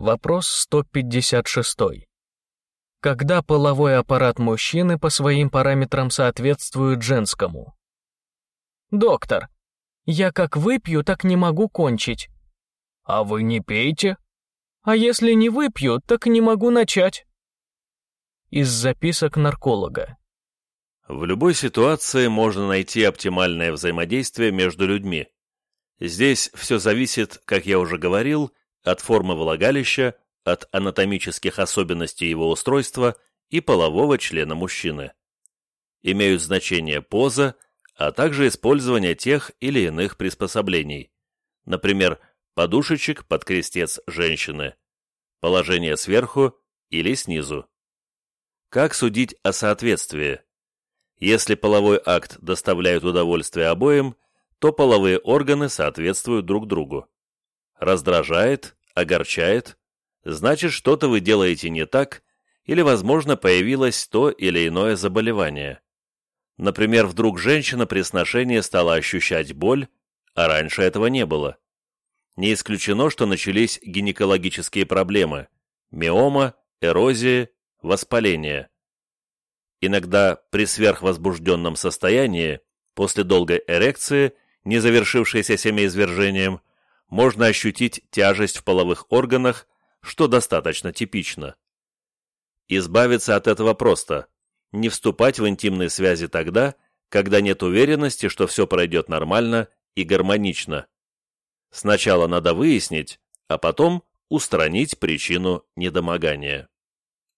Вопрос 156. Когда половой аппарат мужчины по своим параметрам соответствует женскому? Доктор, я как выпью, так не могу кончить. А вы не пейте? А если не выпью, так не могу начать. Из записок нарколога. В любой ситуации можно найти оптимальное взаимодействие между людьми. Здесь все зависит, как я уже говорил, от формы влагалища, от анатомических особенностей его устройства и полового члена мужчины. Имеют значение поза, а также использование тех или иных приспособлений, например, подушечек под крестец женщины, положение сверху или снизу. Как судить о соответствии? Если половой акт доставляет удовольствие обоим, то половые органы соответствуют друг другу. Раздражает, огорчает, значит, что-то вы делаете не так, или, возможно, появилось то или иное заболевание. Например, вдруг женщина при сношении стала ощущать боль, а раньше этого не было. Не исключено, что начались гинекологические проблемы – миома, эрозия, воспаление. Иногда при сверхвозбужденном состоянии, после долгой эрекции, не завершившейся семяизвержением, можно ощутить тяжесть в половых органах, что достаточно типично. Избавиться от этого просто. Не вступать в интимные связи тогда, когда нет уверенности, что все пройдет нормально и гармонично. Сначала надо выяснить, а потом устранить причину недомогания.